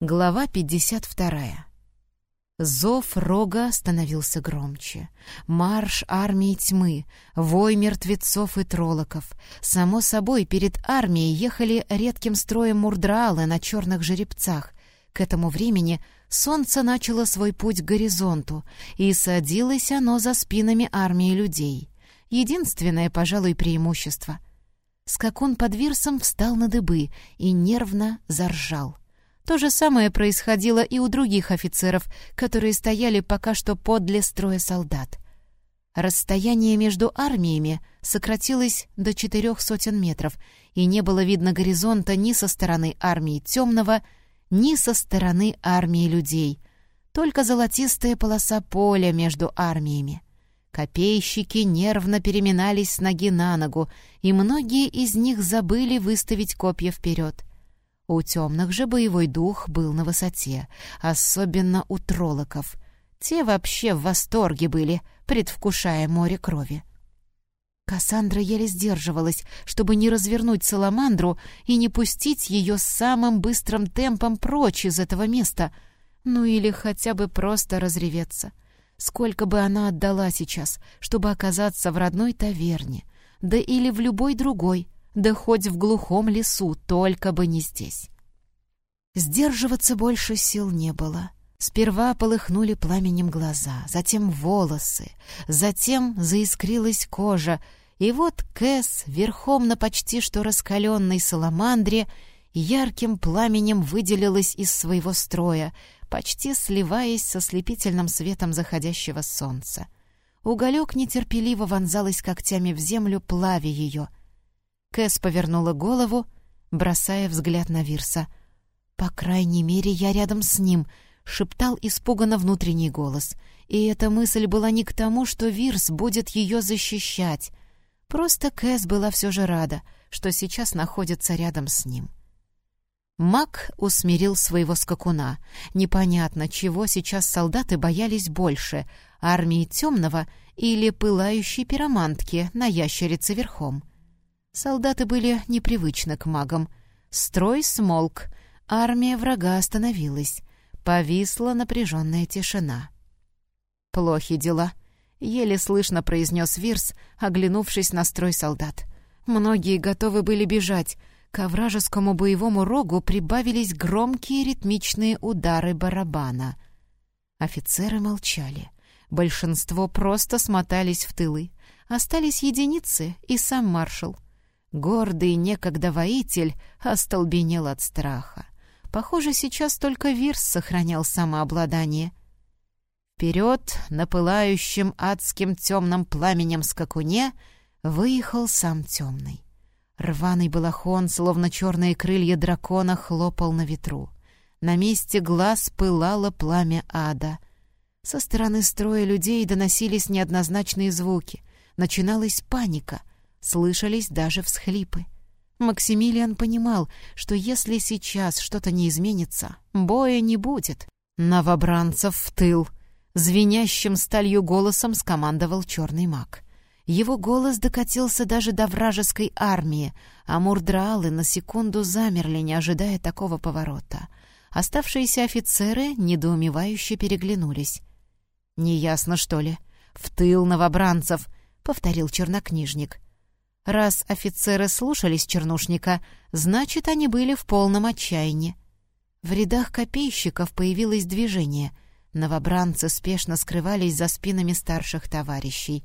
Глава 52. Зов рога становился громче. Марш армии тьмы, вой мертвецов и троллоков. Само собой, перед армией ехали редким строем мурдраалы на черных жеребцах. К этому времени солнце начало свой путь к горизонту, и садилось оно за спинами армии людей. Единственное, пожалуй, преимущество. Скакун под вирсом встал на дыбы и нервно заржал. То же самое происходило и у других офицеров, которые стояли пока что подле строя солдат. Расстояние между армиями сократилось до четырех сотен метров, и не было видно горизонта ни со стороны армии темного, ни со стороны армии людей, только золотистая полоса поля между армиями. Копейщики нервно переминались с ноги на ногу, и многие из них забыли выставить копья вперед. У темных же боевой дух был на высоте, особенно у троллоков. Те вообще в восторге были, предвкушая море крови. Кассандра еле сдерживалась, чтобы не развернуть Саламандру и не пустить ее самым быстрым темпом прочь из этого места, ну или хотя бы просто разреветься. Сколько бы она отдала сейчас, чтобы оказаться в родной таверне, да или в любой другой — да хоть в глухом лесу, только бы не здесь. Сдерживаться больше сил не было. Сперва полыхнули пламенем глаза, затем волосы, затем заискрилась кожа, и вот Кэс, верхом на почти что раскаленной саламандре, ярким пламенем выделилась из своего строя, почти сливаясь со слепительным светом заходящего солнца. Уголек нетерпеливо вонзалась когтями в землю, плавя ее — Кэс повернула голову, бросая взгляд на Вирса. «По крайней мере, я рядом с ним», — шептал испуганно внутренний голос. И эта мысль была не к тому, что Вирс будет ее защищать. Просто Кэс была все же рада, что сейчас находится рядом с ним. Мак усмирил своего скакуна. Непонятно, чего сейчас солдаты боялись больше — армии темного или пылающей пиромантки на ящерице верхом. Солдаты были непривычны к магам. Строй смолк, армия врага остановилась. Повисла напряженная тишина. «Плохи дела», — еле слышно произнес Вирс, оглянувшись на строй солдат. Многие готовы были бежать. К вражескому боевому рогу прибавились громкие ритмичные удары барабана. Офицеры молчали. Большинство просто смотались в тылы. Остались единицы и сам маршал — Гордый некогда воитель остолбенел от страха. Похоже, сейчас только Вирс сохранял самообладание. Вперед, на пылающем адским темным пламенем скакуне, выехал сам темный. Рваный балахон, словно черные крылья дракона, хлопал на ветру. На месте глаз пылало пламя ада. Со стороны строя людей доносились неоднозначные звуки. Начиналась паника. Слышались даже всхлипы. Максимилиан понимал, что если сейчас что-то не изменится, боя не будет. «Новобранцев в тыл!» Звенящим сталью голосом скомандовал черный маг. Его голос докатился даже до вражеской армии, а мурдраалы на секунду замерли, не ожидая такого поворота. Оставшиеся офицеры недоумевающе переглянулись. «Неясно, что ли? В тыл новобранцев!» — повторил чернокнижник. Раз офицеры слушались чернушника, значит, они были в полном отчаянии. В рядах копейщиков появилось движение. Новобранцы спешно скрывались за спинами старших товарищей.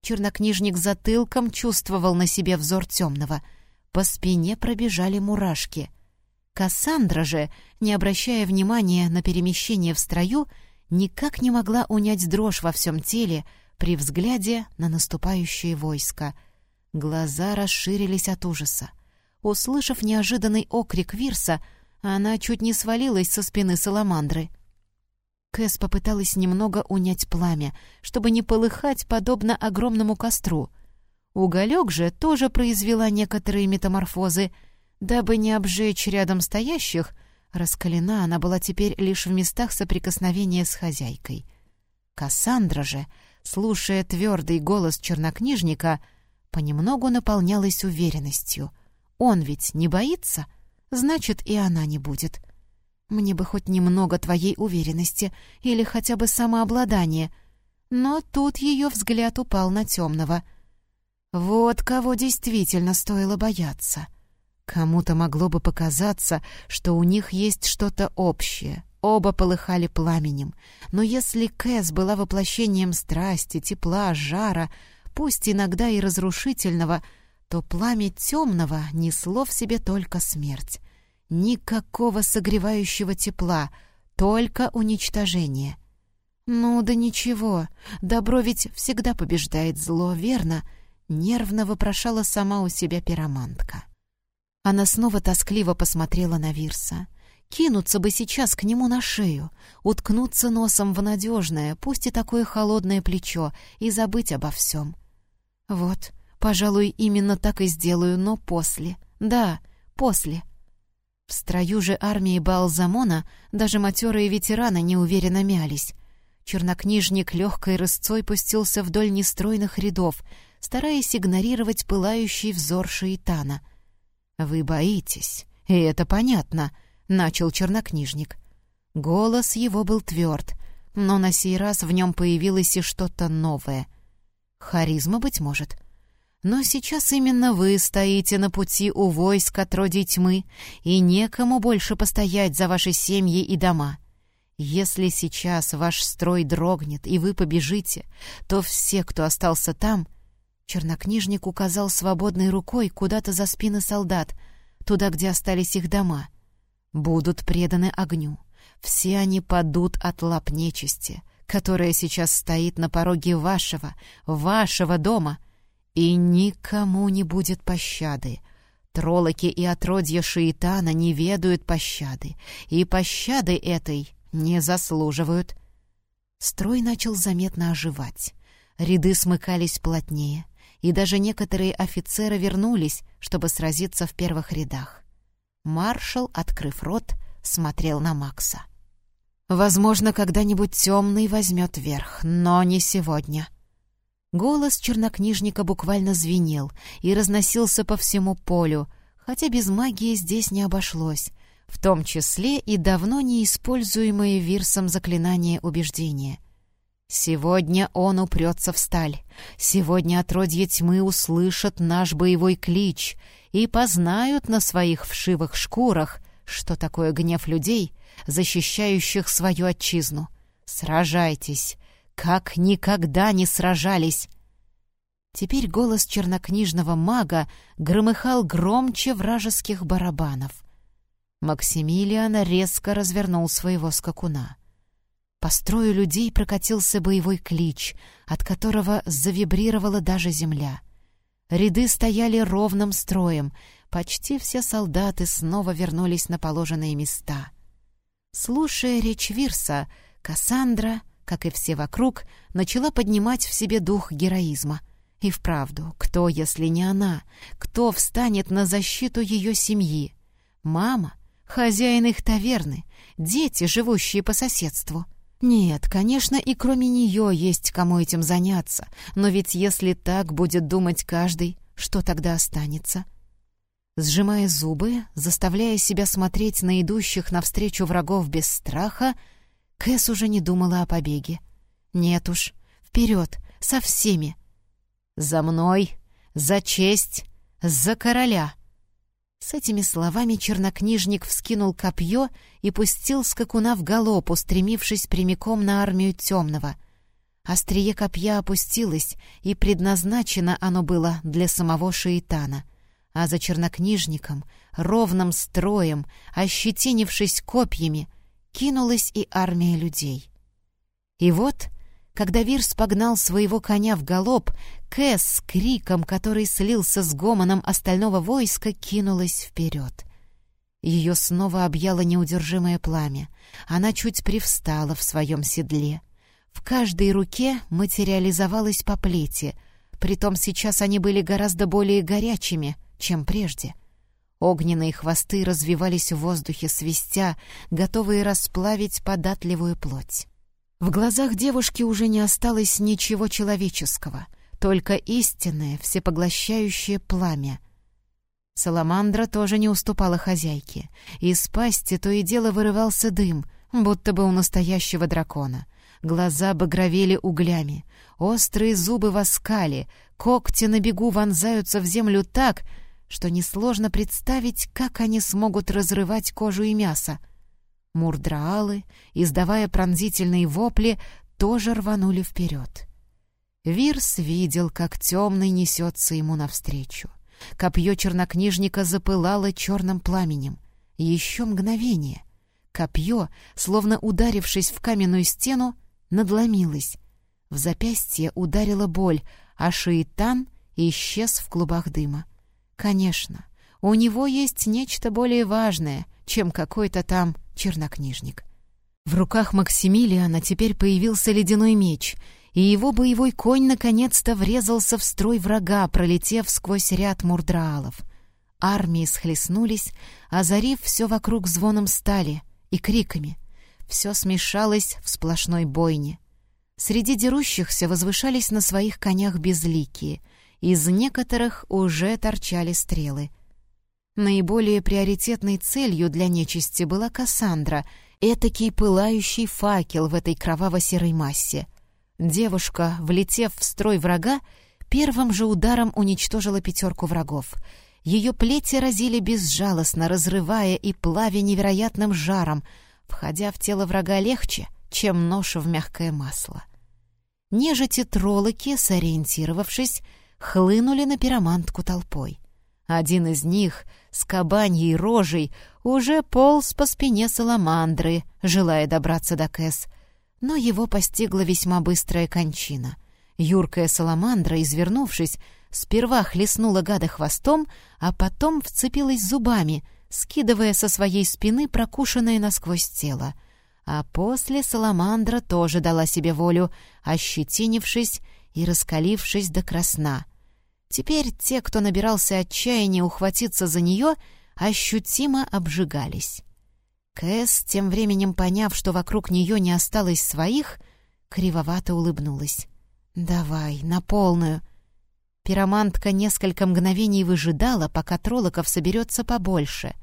Чернокнижник затылком чувствовал на себе взор темного. По спине пробежали мурашки. Кассандра же, не обращая внимания на перемещение в строю, никак не могла унять дрожь во всем теле при взгляде на наступающее войско — Глаза расширились от ужаса. Услышав неожиданный окрик Вирса, она чуть не свалилась со спины саламандры. Кэс попыталась немного унять пламя, чтобы не полыхать подобно огромному костру. Уголек же тоже произвела некоторые метаморфозы. Дабы не обжечь рядом стоящих, раскалена она была теперь лишь в местах соприкосновения с хозяйкой. Кассандра же, слушая твердый голос чернокнижника, — понемногу наполнялась уверенностью. Он ведь не боится, значит, и она не будет. Мне бы хоть немного твоей уверенности или хотя бы самообладания. Но тут ее взгляд упал на темного. Вот кого действительно стоило бояться. Кому-то могло бы показаться, что у них есть что-то общее. Оба полыхали пламенем. Но если Кэс была воплощением страсти, тепла, жара, пусть иногда и разрушительного, то пламя темного несло в себе только смерть. Никакого согревающего тепла, только уничтожение. «Ну да ничего, добро ведь всегда побеждает зло, верно?» — нервно вопрошала сама у себя пиромантка. Она снова тоскливо посмотрела на Вирса. Кинуться бы сейчас к нему на шею, уткнуться носом в надежное, пусть и такое холодное плечо, и забыть обо всем. Вот, пожалуй, именно так и сделаю, но после. Да, после. В строю же армии Балзамона даже матерые ветераны неуверенно мялись. Чернокнижник легкой рысцой пустился вдоль нестройных рядов, стараясь игнорировать пылающий взор Шиитана — «Вы боитесь, и это понятно», — начал чернокнижник. Голос его был тверд, но на сей раз в нем появилось и что-то новое. Харизма, быть может. Но сейчас именно вы стоите на пути у войск отродий тьмы, и некому больше постоять за ваши семьи и дома. Если сейчас ваш строй дрогнет, и вы побежите, то все, кто остался там, Чернокнижник указал свободной рукой куда-то за спины солдат, туда, где остались их дома. Будут преданы огню. Все они падут от лап нечисти, которая сейчас стоит на пороге вашего, вашего дома. И никому не будет пощады. Троллоки и отродья Шиитана не ведают пощады, и пощады этой не заслуживают. Строй начал заметно оживать. Ряды смыкались плотнее — и даже некоторые офицеры вернулись, чтобы сразиться в первых рядах. Маршал, открыв рот, смотрел на Макса. «Возможно, когда-нибудь темный возьмет верх, но не сегодня». Голос чернокнижника буквально звенел и разносился по всему полю, хотя без магии здесь не обошлось, в том числе и давно неиспользуемое вирсом заклинание убеждения. Сегодня он упрется в сталь. Сегодня отродье тьмы услышат наш боевой клич и познают на своих вшивых шкурах, что такое гнев людей, защищающих свою отчизну. Сражайтесь, как никогда не сражались. Теперь голос чернокнижного мага громыхал громче вражеских барабанов. Максимилиан резко развернул своего скакуна. По строю людей прокатился боевой клич, от которого завибрировала даже земля. Ряды стояли ровным строем, почти все солдаты снова вернулись на положенные места. Слушая речь Вирса, Кассандра, как и все вокруг, начала поднимать в себе дух героизма. И вправду, кто, если не она, кто встанет на защиту ее семьи? Мама, хозяин их таверны, дети, живущие по соседству — нет, конечно, и кроме нее есть кому этим заняться, но ведь если так будет думать каждый, что тогда останется? Сжимая зубы, заставляя себя смотреть на идущих навстречу врагов без страха, Кэс уже не думала о побеге. Нет уж, вперед, со всеми. «За мной! За честь! За короля!» С этими словами чернокнижник вскинул копье и пустил скакуна в галоп, устремившись прямиком на армию темного. Острие копья опустилось, и предназначено оно было для самого Шиитана. А за чернокнижником, ровным строем, ощетинившись копьями, кинулась и армия людей. И вот когда Вирс погнал своего коня в галоп, Кэс с криком, который слился с гомоном остального войска, кинулась вперед. Ее снова объяло неудержимое пламя. Она чуть привстала в своем седле. В каждой руке материализовалась по плете, притом сейчас они были гораздо более горячими, чем прежде. Огненные хвосты развивались в воздухе свистя, готовые расплавить податливую плоть. В глазах девушки уже не осталось ничего человеческого, только истинное, всепоглощающее пламя. Саламандра тоже не уступала хозяйке. Из пасти то и дело вырывался дым, будто бы у настоящего дракона. Глаза багровели углями, острые зубы воскали, когти на бегу вонзаются в землю так, что несложно представить, как они смогут разрывать кожу и мясо. Мурдраалы, издавая пронзительные вопли, тоже рванули вперед. Вирс видел, как темный несется ему навстречу. Копье чернокнижника запылало черным пламенем. Еще мгновение. Копье, словно ударившись в каменную стену, надломилось. В запястье ударила боль, а Шиитан исчез в клубах дыма. Конечно, у него есть нечто более важное, чем какой-то там чернокнижник. В руках Максимилиана теперь появился ледяной меч, и его боевой конь наконец-то врезался в строй врага, пролетев сквозь ряд мурдраалов. Армии схлестнулись, озарив все вокруг звоном стали и криками. Все смешалось в сплошной бойне. Среди дерущихся возвышались на своих конях безликие. Из некоторых уже торчали стрелы. Наиболее приоритетной целью для нечисти была Кассандра, этакий пылающий факел в этой кроваво-серой массе. Девушка, влетев в строй врага, первым же ударом уничтожила пятерку врагов. Ее плети разили безжалостно, разрывая и плавя невероятным жаром, входя в тело врага легче, чем нож в мягкое масло. Нежити-троллоки, сориентировавшись, хлынули на пиромантку толпой. Один из них с кабаньей рожей уже полз по спине саламандры, желая добраться до Кэс, но его постигла весьма быстрая кончина. Юркая саламандра, извернувшись, сперва хлестнула гада хвостом, а потом вцепилась зубами, скидывая со своей спины прокушенное насквозь тело. А после саламандра тоже дала себе волю, ощетинившись и раскалившись до красна. Теперь те, кто набирался отчаяния ухватиться за нее, ощутимо обжигались. Кэс, тем временем поняв, что вокруг нее не осталось своих, кривовато улыбнулась. «Давай, на полную». Пиромантка несколько мгновений выжидала, пока троллоков соберется побольше.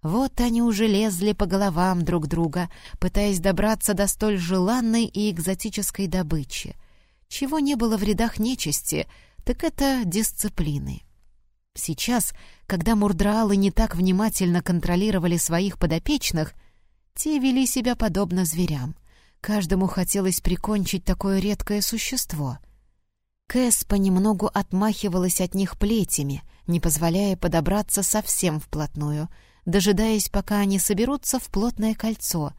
Вот они уже лезли по головам друг друга, пытаясь добраться до столь желанной и экзотической добычи. Чего не было в рядах нечисти, так это дисциплины. Сейчас, когда мурдраалы не так внимательно контролировали своих подопечных, те вели себя подобно зверям. Каждому хотелось прикончить такое редкое существо. Кэс понемногу отмахивалась от них плетями, не позволяя подобраться совсем вплотную, дожидаясь, пока они соберутся в плотное кольцо.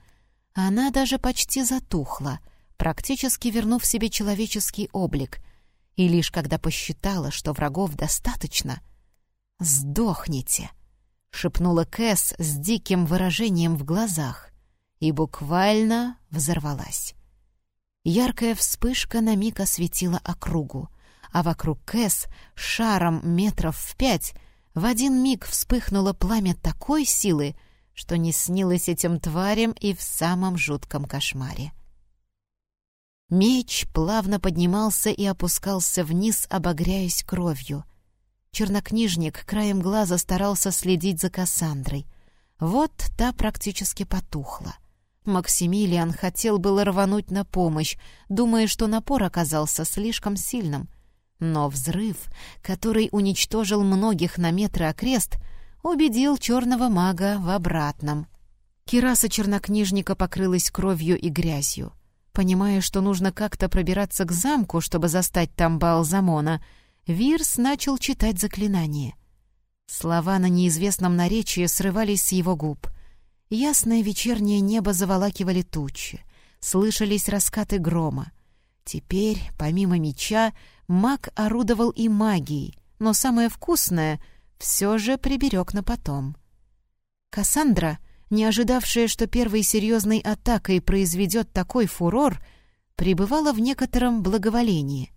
Она даже почти затухла, практически вернув себе человеческий облик. И лишь когда посчитала, что врагов достаточно — «Сдохните!» — шепнула Кэс с диким выражением в глазах и буквально взорвалась. Яркая вспышка на миг осветила округу, а вокруг Кэс шаром метров в пять в один миг вспыхнуло пламя такой силы, что не снилось этим тварям и в самом жутком кошмаре. Меч плавно поднимался и опускался вниз, обогряясь кровью. Чернокнижник краем глаза старался следить за Кассандрой. Вот та практически потухла. Максимилиан хотел было рвануть на помощь, думая, что напор оказался слишком сильным. Но взрыв, который уничтожил многих на метры окрест, убедил черного мага в обратном. Кираса чернокнижника покрылась кровью и грязью. Понимая, что нужно как-то пробираться к замку, чтобы застать там Балзамона, Вирс начал читать заклинание. Слова на неизвестном наречии срывались с его губ. Ясное вечернее небо заволакивали тучи. Слышались раскаты грома. Теперь, помимо меча, маг орудовал и магией, но самое вкусное все же приберег на потом. Кассандра, не ожидавшая, что первой серьезной атакой произведет такой фурор, пребывала в некотором благоволении.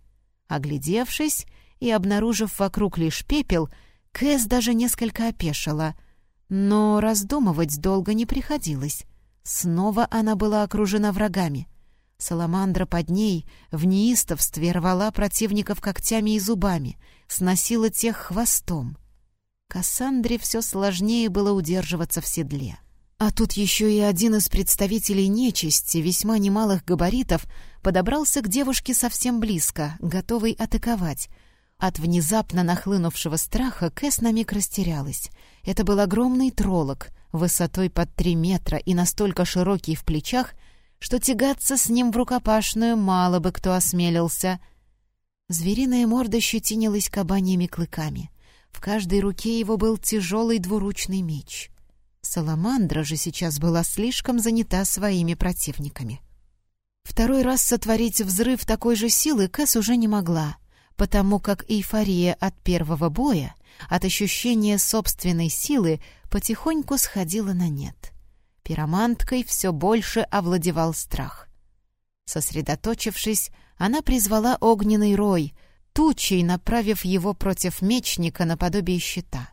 Оглядевшись, и, обнаружив вокруг лишь пепел, Кэс даже несколько опешила. Но раздумывать долго не приходилось. Снова она была окружена врагами. Саламандра под ней в неистовстве рвала противников когтями и зубами, сносила тех хвостом. Кассандре все сложнее было удерживаться в седле. А тут еще и один из представителей нечисти, весьма немалых габаритов, подобрался к девушке совсем близко, готовый атаковать. От внезапно нахлынувшего страха Кэс на миг растерялась. Это был огромный троллок, высотой под три метра и настолько широкий в плечах, что тягаться с ним в рукопашную мало бы кто осмелился. Звериная морда щетинилась кабаньими клыками. В каждой руке его был тяжелый двуручный меч. Саламандра же сейчас была слишком занята своими противниками. Второй раз сотворить взрыв такой же силы Кэс уже не могла, потому как эйфория от первого боя, от ощущения собственной силы потихоньку сходила на нет. Пироманткой все больше овладевал страх. Сосредоточившись, она призвала огненный рой, тучей направив его против мечника наподобие щита.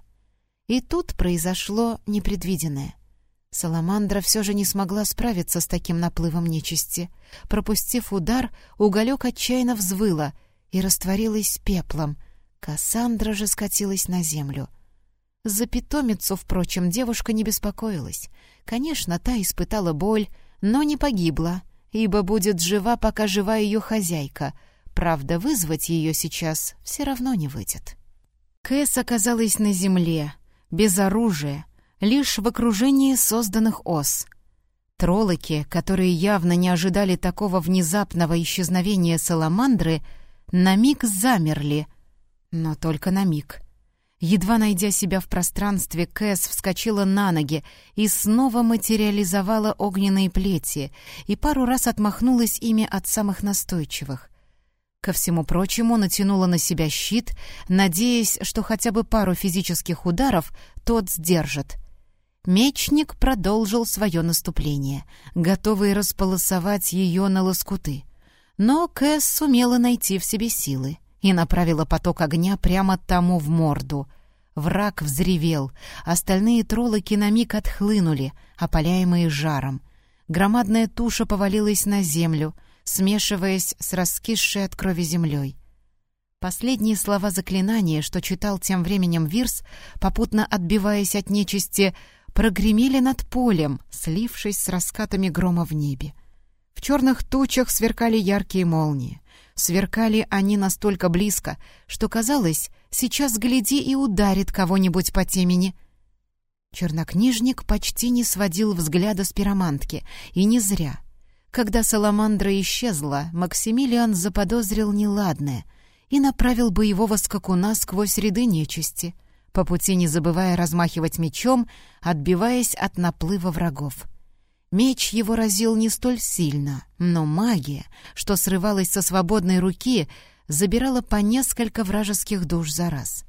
И тут произошло непредвиденное. Саламандра все же не смогла справиться с таким наплывом нечисти. Пропустив удар, уголек отчаянно взвыла и растворилась пеплом. Кассандра же скатилась на землю. За питомицу, впрочем, девушка не беспокоилась. Конечно, та испытала боль, но не погибла, ибо будет жива, пока жива ее хозяйка. Правда, вызвать ее сейчас все равно не выйдет. Кэс оказалась на земле, без оружия, лишь в окружении созданных ос. Троллоки, которые явно не ожидали такого внезапного исчезновения саламандры, на миг замерли, но только на миг. Едва найдя себя в пространстве, Кэс вскочила на ноги и снова материализовала огненные плети и пару раз отмахнулась ими от самых настойчивых. Ко всему прочему, натянула на себя щит, надеясь, что хотя бы пару физических ударов тот сдержит. Мечник продолжил свое наступление, готовый располосовать ее на лоскуты. Но Кэс сумела найти в себе силы и направила поток огня прямо тому в морду. Враг взревел, остальные троллоки на миг отхлынули, опаляемые жаром. Громадная туша повалилась на землю — смешиваясь с раскисшей от крови землей. Последние слова заклинания, что читал тем временем Вирс, попутно отбиваясь от нечисти, прогремели над полем, слившись с раскатами грома в небе. В черных тучах сверкали яркие молнии. Сверкали они настолько близко, что казалось, сейчас гляди и ударит кого-нибудь по темени. Чернокнижник почти не сводил взгляда с пиромантки, и не зря — когда Саламандра исчезла, Максимилиан заподозрил неладное и направил боевого скакуна сквозь ряды нечисти, по пути не забывая размахивать мечом, отбиваясь от наплыва врагов. Меч его разил не столь сильно, но магия, что срывалась со свободной руки, забирала по несколько вражеских душ за раз.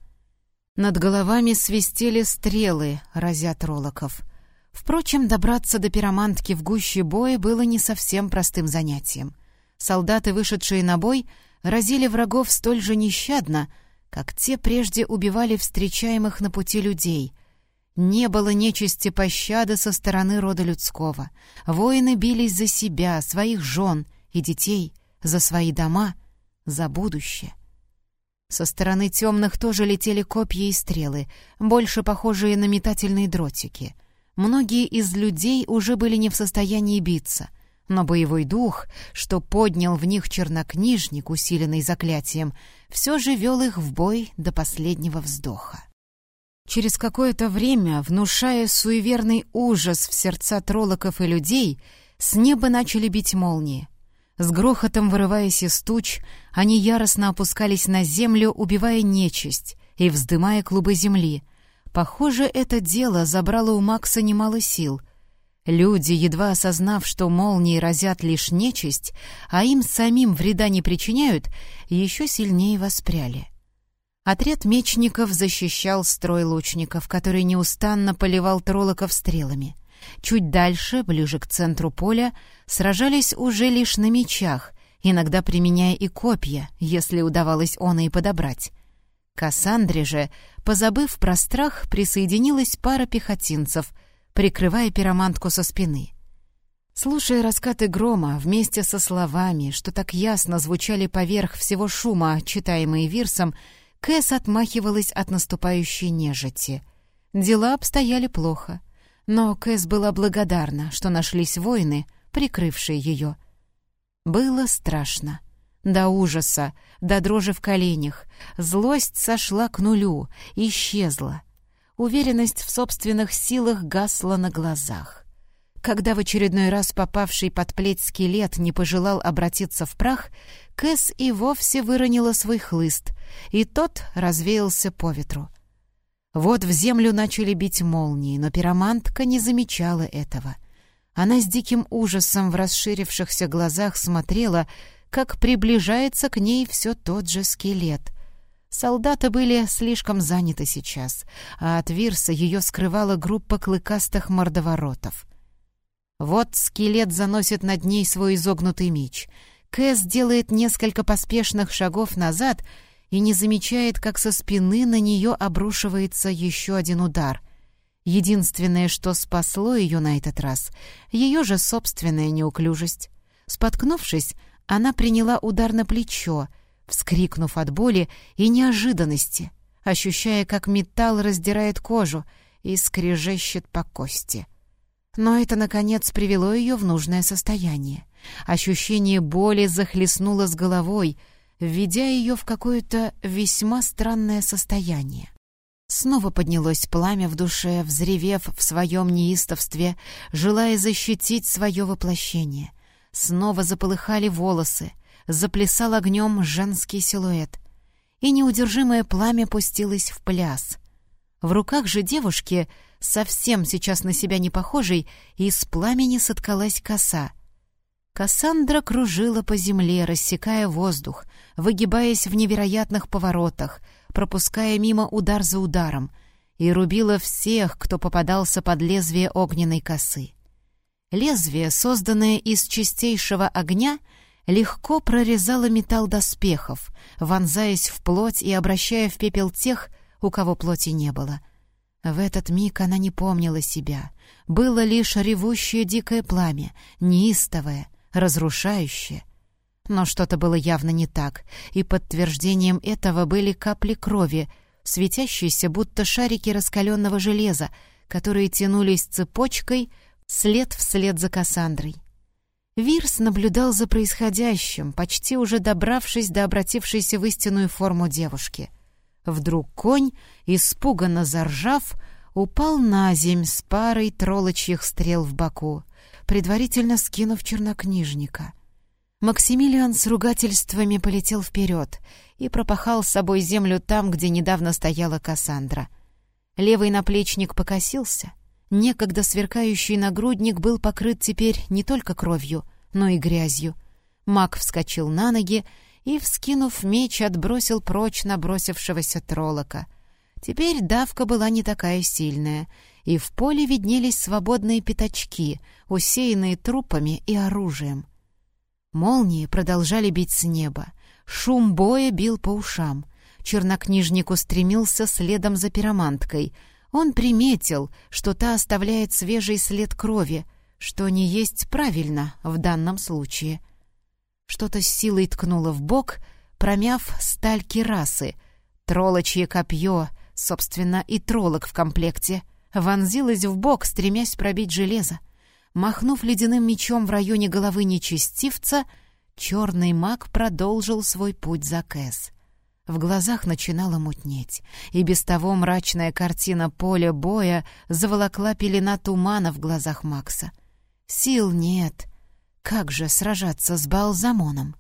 Над головами свистели стрелы, разя троллоков — Впрочем, добраться до пиромантки в гуще боя было не совсем простым занятием. Солдаты, вышедшие на бой, разили врагов столь же нещадно, как те прежде убивали встречаемых на пути людей. Не было нечисти пощады со стороны рода людского. Воины бились за себя, своих жен и детей, за свои дома, за будущее. Со стороны темных тоже летели копья и стрелы, больше похожие на метательные дротики. Многие из людей уже были не в состоянии биться, но боевой дух, что поднял в них чернокнижник, усиленный заклятием, все же вел их в бой до последнего вздоха. Через какое-то время, внушая суеверный ужас в сердца троллоков и людей, с неба начали бить молнии. С грохотом вырываясь из туч, они яростно опускались на землю, убивая нечисть и вздымая клубы земли — Похоже, это дело забрало у Макса немало сил. Люди, едва осознав, что молнии разят лишь нечисть, а им самим вреда не причиняют, еще сильнее воспряли. Отряд мечников защищал строй лучников, который неустанно поливал троллоков стрелами. Чуть дальше, ближе к центру поля, сражались уже лишь на мечах, иногда применяя и копья, если удавалось он и подобрать. Кассандре же, позабыв про страх, присоединилась пара пехотинцев, прикрывая пиромантку со спины. Слушая раскаты грома вместе со словами, что так ясно звучали поверх всего шума, читаемые Вирсом, Кэс отмахивалась от наступающей нежити. Дела обстояли плохо, но Кэс была благодарна, что нашлись воины, прикрывшие ее. Было страшно. До ужаса, до дрожи в коленях. Злость сошла к нулю, исчезла. Уверенность в собственных силах гасла на глазах. Когда в очередной раз попавший под плеть скелет не пожелал обратиться в прах, Кэс и вовсе выронила свой хлыст, и тот развеялся по ветру. Вот в землю начали бить молнии, но пиромантка не замечала этого. Она с диким ужасом в расширившихся глазах смотрела, как приближается к ней все тот же скелет. Солдаты были слишком заняты сейчас, а от Вирса ее скрывала группа клыкастых мордоворотов. Вот скелет заносит над ней свой изогнутый меч. Кэс делает несколько поспешных шагов назад и не замечает, как со спины на нее обрушивается еще один удар — Единственное, что спасло ее на этот раз — ее же собственная неуклюжесть. Споткнувшись, она приняла удар на плечо, вскрикнув от боли и неожиданности, ощущая, как металл раздирает кожу и скрежещет по кости. Но это, наконец, привело ее в нужное состояние. Ощущение боли захлестнуло с головой, введя ее в какое-то весьма странное состояние. Снова поднялось пламя в душе, взревев в своем неистовстве, желая защитить свое воплощение. Снова заполыхали волосы, заплясал огнем женский силуэт. И неудержимое пламя пустилось в пляс. В руках же девушки, совсем сейчас на себя не похожей, из пламени соткалась коса. Кассандра кружила по земле, рассекая воздух, выгибаясь в невероятных поворотах — пропуская мимо удар за ударом, и рубила всех, кто попадался под лезвие огненной косы. Лезвие, созданное из чистейшего огня, легко прорезало металл доспехов, вонзаясь в плоть и обращая в пепел тех, у кого плоти не было. В этот миг она не помнила себя. Было лишь ревущее дикое пламя, неистовое, разрушающее — но что-то было явно не так, и подтверждением этого были капли крови, светящиеся будто шарики раскаленного железа, которые тянулись цепочкой след вслед за Кассандрой. Вирс наблюдал за происходящим, почти уже добравшись до обратившейся в истинную форму девушки. Вдруг конь, испуганно заржав, упал на земь с парой троллочьих стрел в боку, предварительно скинув чернокнижника — Максимилиан с ругательствами полетел вперед и пропахал с собой землю там, где недавно стояла Кассандра. Левый наплечник покосился. Некогда сверкающий нагрудник был покрыт теперь не только кровью, но и грязью. Маг вскочил на ноги и, вскинув меч, отбросил прочь набросившегося троллока. Теперь давка была не такая сильная, и в поле виднелись свободные пятачки, усеянные трупами и оружием. Молнии продолжали бить с неба. Шум боя бил по ушам. Чернокнижник устремился следом за пироманткой. Он приметил, что та оставляет свежий след крови, что не есть правильно в данном случае. Что-то с силой ткнуло в бок, промяв сталь кирасы. Тролочье копье, собственно, и тролок в комплекте, вонзилось в бок, стремясь пробить железо. Махнув ледяным мечом в районе головы нечестивца, черный маг продолжил свой путь за Кэс. В глазах начинало мутнеть, и без того мрачная картина поля боя заволокла пелена тумана в глазах Макса. Сил нет. Как же сражаться с Балзамоном?